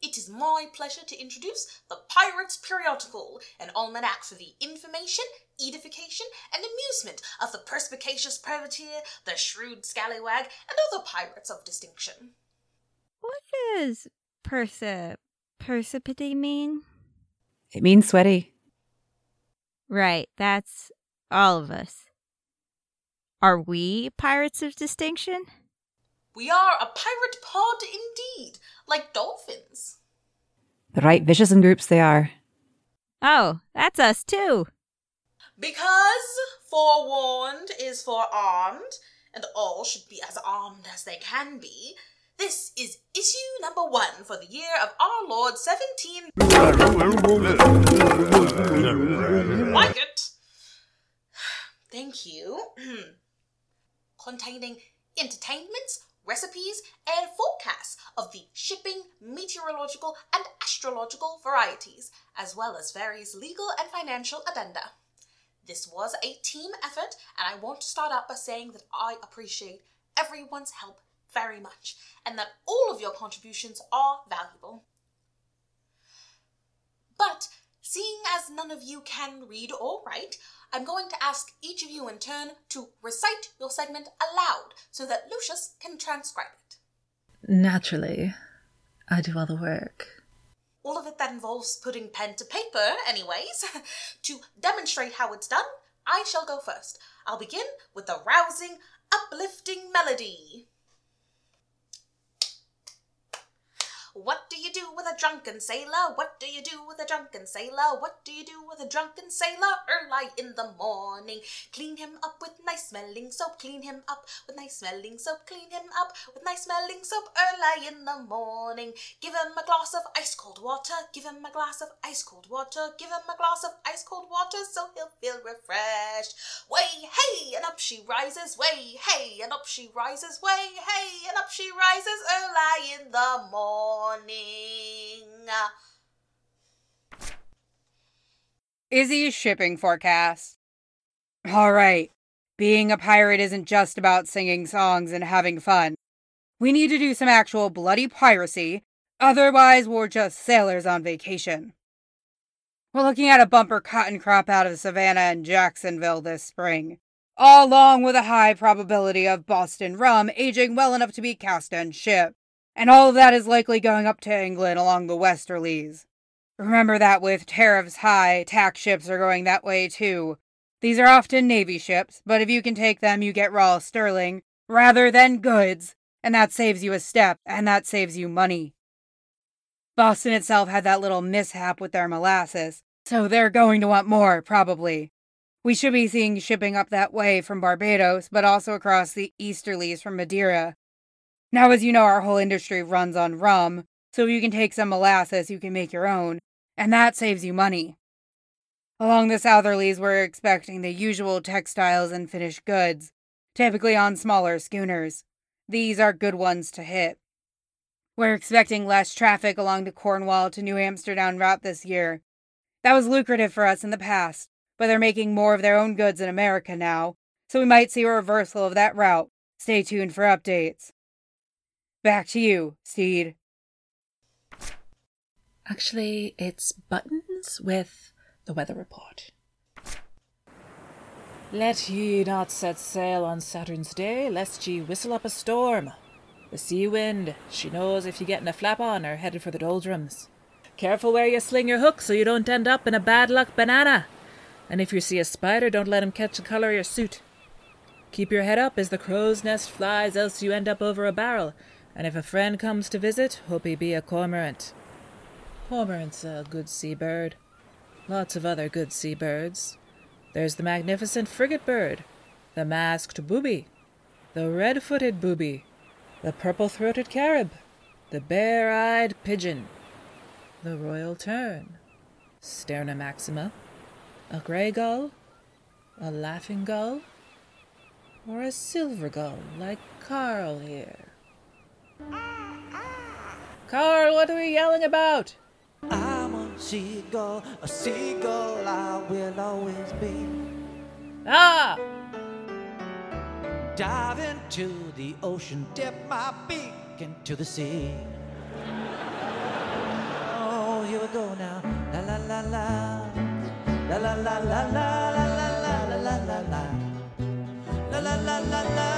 It is my pleasure to introduce the Pirates Periodical, an almanac for the information, edification, and amusement of the perspicacious privateer, the shrewd scallywag, and other pirates of distinction. What does persi persipity mean? It means sweaty. Right, that's all of us. Are we pirates of distinction? We are a pirate pod indeed, like dolphins. The right vicious in groups they are. Oh, that's us too. Because forewarned is forearmed, and all should be as armed as they can be, this is issue number one for the year of our Lord 17. like it. Thank you. Containing entertainments, recipes, and forecasts of the shipping, meteorological, and astrological varieties, as well as various legal and financial addenda. This was a team effort, and I want to start out by saying that I appreciate everyone's help very much, and that all of your contributions are valuable. But seeing as none of you can read or write, I'm going to ask each of you in turn to recite your segment aloud so that Lucius can transcribe it. Naturally, I do all the work. All of it that involves putting pen to paper, anyways. to demonstrate how it's done, I shall go first. I'll begin with the rousing, uplifting melody. What do you do with a drunken sailor? What do you do with a drunken sailor? What do you do with a drunken sailor? Early in the morning, clean him up with nice smelling soap. Clean him up with nice smelling soap. Clean him up with nice smelling soap. Early in the morning, give him a glass of ice cold water. Give him a glass of ice cold water. Give him a glass of ice cold water so he'll feel refreshed. Way hey, and up she rises. Way hey, and up she rises. Way hey, and up she rises. Early in the morning. Izzy's shipping forecast. All right, being a pirate isn't just about singing songs and having fun. We need to do some actual bloody piracy, otherwise, we're just sailors on vacation. We're looking at a bumper cotton crop out of Savannah and Jacksonville this spring, along with a high probability of Boston rum aging well enough to be cast on ship, and all of that is likely going up to England along the westerlies. Remember that with tariffs high, tax ships are going that way too. These are often Navy ships, but if you can take them, you get raw sterling rather than goods, and that saves you a step, and that saves you money. Boston itself had that little mishap with their molasses, so they're going to want more, probably. We should be seeing shipping up that way from Barbados, but also across the easterlies from Madeira. Now, as you know, our whole industry runs on rum, so you can take some molasses, you can make your own, and that saves you money. Along the southerlies, we're expecting the usual textiles and finished goods, typically on smaller schooners. These are good ones to hit. We're expecting less traffic along the Cornwall to New Amsterdam route this year. That was lucrative for us in the past, but they're making more of their own goods in America now, so we might see a reversal of that route. Stay tuned for updates. Back to you, Stede. Actually, it's buttons with the weather report. Let ye not set sail on Saturn's day, lest ye whistle up a storm. The sea wind, she knows if ye get in a flap on or headed for the doldrums. Careful where you sling your hook so you don't end up in a bad luck banana. And if you see a spider, don't let him catch the color of your suit. Keep your head up as the crow's nest flies, else you end up over a barrel. And if a friend comes to visit, hope he be a cormorant. Cormorant's a good seabird. Lots of other good seabirds. There's the magnificent frigate bird, the masked booby, the red footed booby, the purple throated carib, the bare eyed pigeon, the royal tern, Sterna maxima, a grey gull, a laughing gull, or a silver gull like Carl here. Carl, what are we yelling about? I'm a seagull, a seagull I will always be. Ah! Dive into the ocean, dip my beak into the sea. Oh, here we go now. La la la la. La la la la la la la la la la la la. La la la la la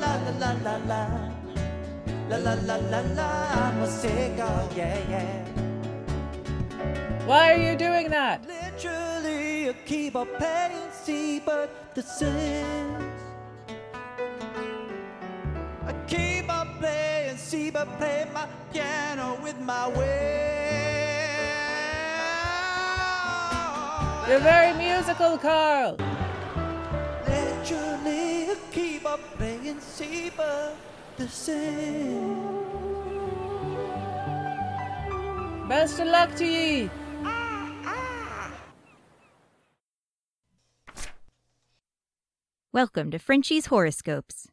la la la la La la la la la, I'm a sicko, yeah, yeah. Why are you doing that? Literally, I keep on see, but the sins. I keep on playing see, but play my piano with my will. You're very musical, Carl. Literally, I keep on see, but the sings. Best of luck to ye. Welcome to Frenchie's Horoscopes.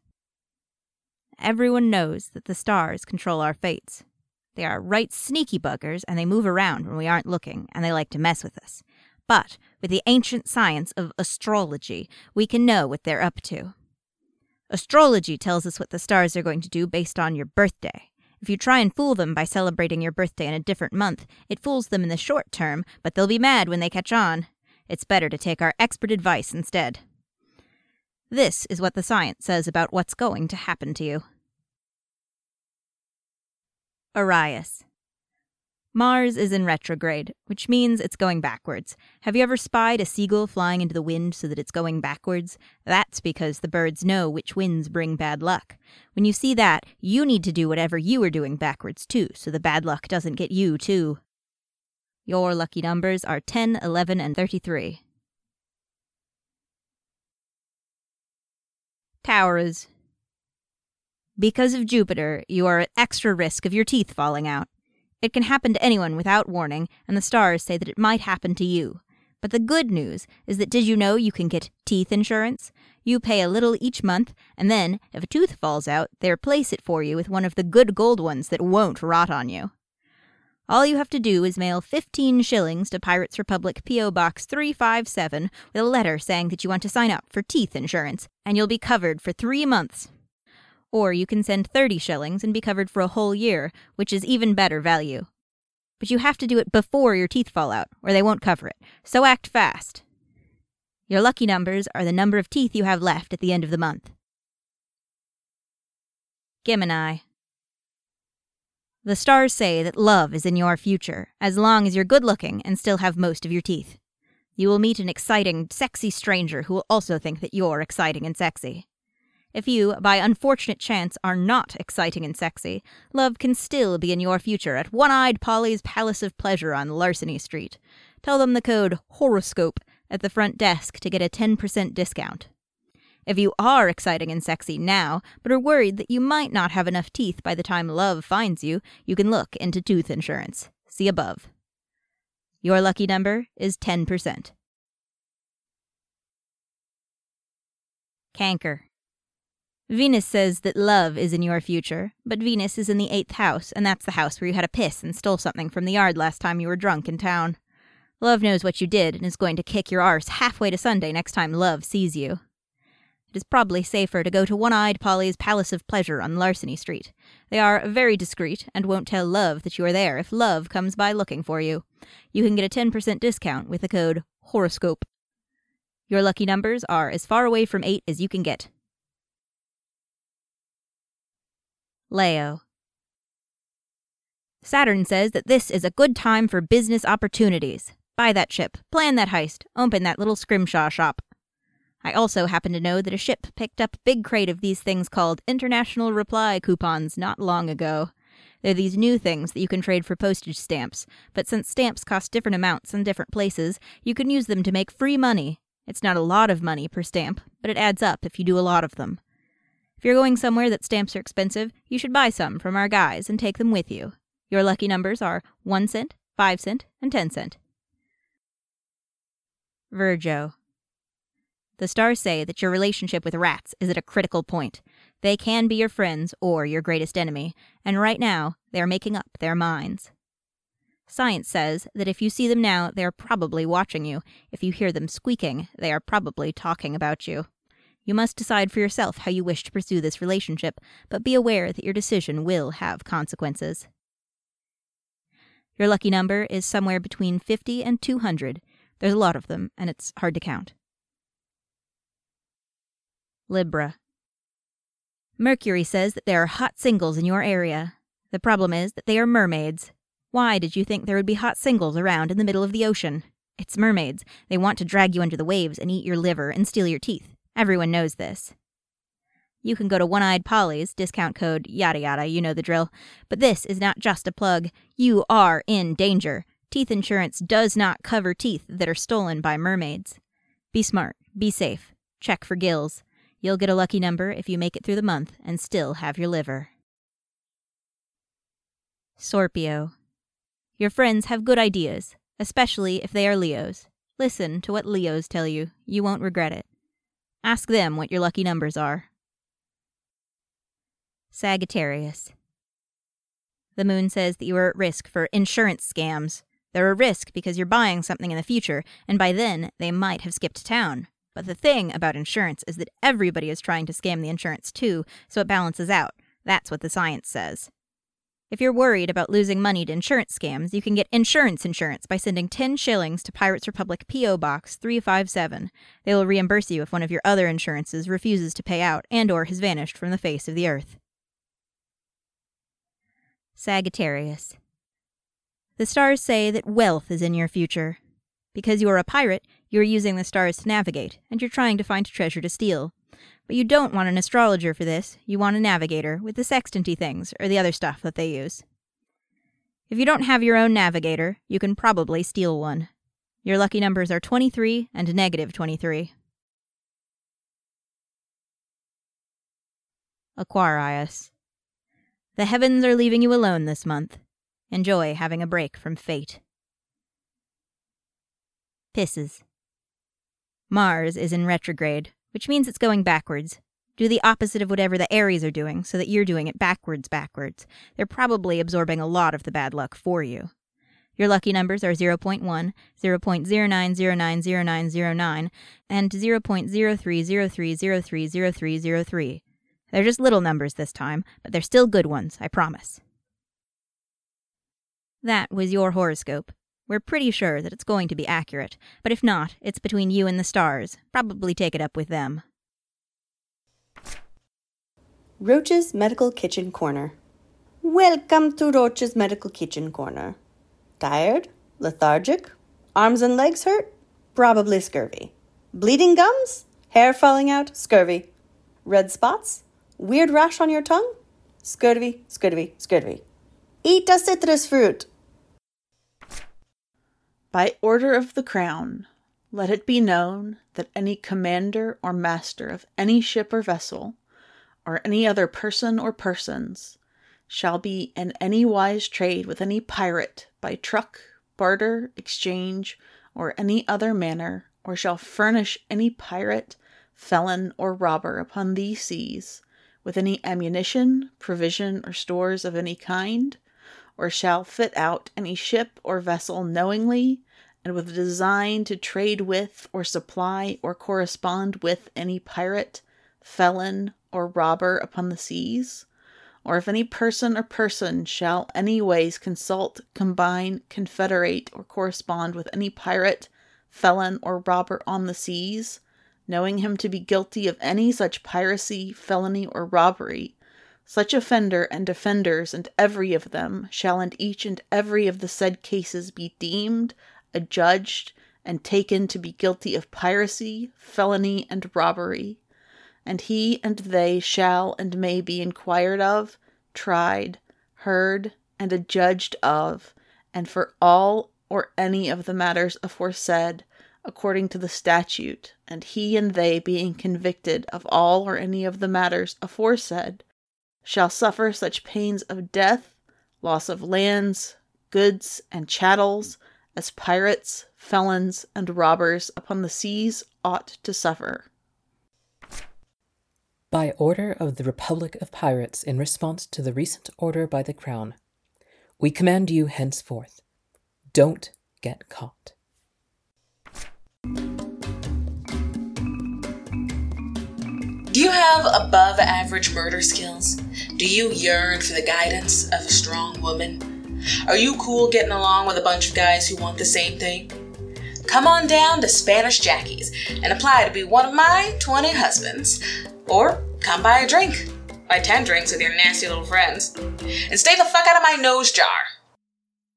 Everyone knows that the stars control our fates. They are right sneaky buggers and they move around when we aren't looking and they like to mess with us. But with the ancient science of astrology, we can know what they're up to. Astrology tells us what the stars are going to do based on your birthday. If you try and fool them by celebrating your birthday in a different month, it fools them in the short term, but they'll be mad when they catch on. It's better to take our expert advice instead. This is what the science says about what's going to happen to you. Aries. Mars is in retrograde, which means it's going backwards. Have you ever spied a seagull flying into the wind so that it's going backwards? That's because the birds know which winds bring bad luck. When you see that, you need to do whatever you are doing backwards too, so the bad luck doesn't get you too. Your lucky numbers are 10, 11, and 33. Taurus. Because of Jupiter, you are at extra risk of your teeth falling out. It can happen to anyone without warning, and the stars say that it might happen to you. But the good news is that did you know you can get teeth insurance? You pay a little each month, and then, if a tooth falls out, they replace it for you with one of the good gold ones that won't rot on you. All you have to do is mail 15 shillings to Pirates Republic P.O. Box 357 with a letter saying that you want to sign up for teeth insurance, and you'll be covered for three months. Or you can send 30 shillings and be covered for a whole year, which is even better value. But you have to do it before your teeth fall out, or they won't cover it, so act fast. Your lucky numbers are the number of teeth you have left at the end of the month. Gemini. The stars say that love is in your future, as long as you're good looking and still have most of your teeth. You will meet an exciting, sexy stranger who will also think that you're exciting and sexy. If you, by unfortunate chance, are not exciting and sexy, love can still be in your future at One Eyed Polly's Palace of Pleasure on Larceny Street. Tell them the code HOROSCOPE at the front desk to get a 10% discount. If you are exciting and sexy now, but are worried that you might not have enough teeth by the time love finds you, you can look into tooth insurance. See above. Your lucky number is 10%. Cancer. Venus says that love is in your future, but Venus is in the eighth house, and that's the house where you had a piss and stole something from the yard last time you were drunk in town. Love knows what you did and is going to kick your arse halfway to Sunday next time Love sees you. It is probably safer to go to One Eyed Polly's Palace of Pleasure on Larceny Street. They are very discreet and won't tell Love that you are there if Love comes by looking for you. You can get a 10% discount with the code HOROSCOPE. Your lucky numbers are as far away from 8 as you can get. Leo. Saturn says that this is a good time for business opportunities. Buy that ship, plan that heist, open that little scrimshaw shop. I also happen to know that a ship picked up a big crate of these things called International Reply coupons not long ago. They're these new things that you can trade for postage stamps, but since stamps cost different amounts in different places, you can use them to make free money. It's not a lot of money per stamp, but it adds up if you do a lot of them. If you're going somewhere that stamps are expensive, you should buy some from our guys and take them with you. Your lucky numbers are 1 cent, 5 cent, and 10 cent. Virgo. The stars say that your relationship with rats is at a critical point. They can be your friends or your greatest enemy, and right now they are making up their minds. Science says that if you see them now, they are probably watching you. If you hear them squeaking, they are probably talking about you. You must decide for yourself how you wish to pursue this relationship, but be aware that your decision will have consequences. Your lucky number is somewhere between 50 and 200. There's a lot of them, and it's hard to count. Libra. Mercury says that there are hot singles in your area. The problem is that they are mermaids. Why did you think there would be hot singles around in the middle of the ocean? It's mermaids. They want to drag you under the waves and eat your liver and steal your teeth. Everyone knows this. You can go to One Eyed Polly's, discount code yada yada, you know the drill. But this is not just a plug. You are in danger. Teeth insurance does not cover teeth that are stolen by mermaids. Be smart, be safe, check for gills. You'll get a lucky number if you make it through the month and still have your liver. Scorpio. Your friends have good ideas, especially if they are Leos. Listen to what Leos tell you. You won't regret it. Ask them what your lucky numbers are. Sagittarius. The moon says that you are at risk for insurance scams. They're a risk because you're buying something in the future, and by then they might have skipped town. But the thing about insurance is that everybody is trying to scam the insurance too, so it balances out. That's what the science says. If you're worried about losing money to insurance scams, you can get insurance insurance by sending 10 shillings to Pirates Republic P.O. Box 357. They will reimburse you if one of your other insurances refuses to pay out and or has vanished from the face of the earth. Sagittarius. The stars say that wealth is in your future. Because you are a pirate, you are using the stars to navigate, and you're trying to find treasure to steal. But you don't want an astrologer for this, you want a navigator with the sextanty things or the other stuff that they use. If you don't have your own navigator, you can probably steal one. Your lucky numbers are 23 and negative 23. Aquarius. The heavens are leaving you alone this month. Enjoy having a break from fate. Pisces. Mars is in retrograde, which means it's going backwards. Do the opposite of whatever the Aries are doing so that you're doing it backwards backwards. They're probably absorbing a lot of the bad luck for you. Your lucky numbers are 0.1, 0.09090909, and 0.0303030303. They're just little numbers this time, but they're still good ones, I promise. That was your horoscope. We're pretty sure that it's going to be accurate, but if not, it's between you and the stars. Probably take it up with them. Roach's Medical Kitchen Corner. Welcome to Roach's Medical Kitchen Corner. Tired? Lethargic? Arms and legs hurt? Probably scurvy. Bleeding gums? Hair falling out? Scurvy. Red spots? Weird rash on your tongue? Scurvy, scurvy, scurvy. Eat a citrus fruit. By order of the Crown, let it be known that any commander or master of any ship or vessel, or any other person or persons, shall be in any wise trade with any pirate by truck, barter, exchange, or any other manner, or shall furnish any pirate, felon, or robber upon these seas with any ammunition, provision, or stores of any kind, or shall fit out any ship or vessel knowingly and with a design to trade with or supply or correspond with any pirate, felon, or robber upon the seas, or if any person or person shall any ways consult, combine, confederate, or correspond with any pirate, felon, or robber on the seas, knowing him to be guilty of any such piracy, felony, or robbery, such offender and offenders and every of them shall in each and every of the said cases be deemed, adjudged, and taken to be guilty of piracy, felony, and robbery. And he and they shall and may be inquired of, tried, heard, and adjudged of, and for all or any of the matters aforesaid, according to the statute, and he and they being convicted of all or any of the matters aforesaid, shall suffer such pains of death, loss of lands, goods, and chattels as pirates, felons, and robbers upon the seas ought to suffer. By order of the Republic of Pirates in response to the recent order by the Crown, we command you henceforth don't get caught. Do you have above average murder skills? Do you yearn for the guidance of a strong woman? Are you cool getting along with a bunch of guys who want the same thing? Come on down to Spanish Jackie's and apply to be one of my 20 husbands. Or come buy a drink. Buy 10 drinks with your nasty little friends. And stay the fuck out of my nose jar.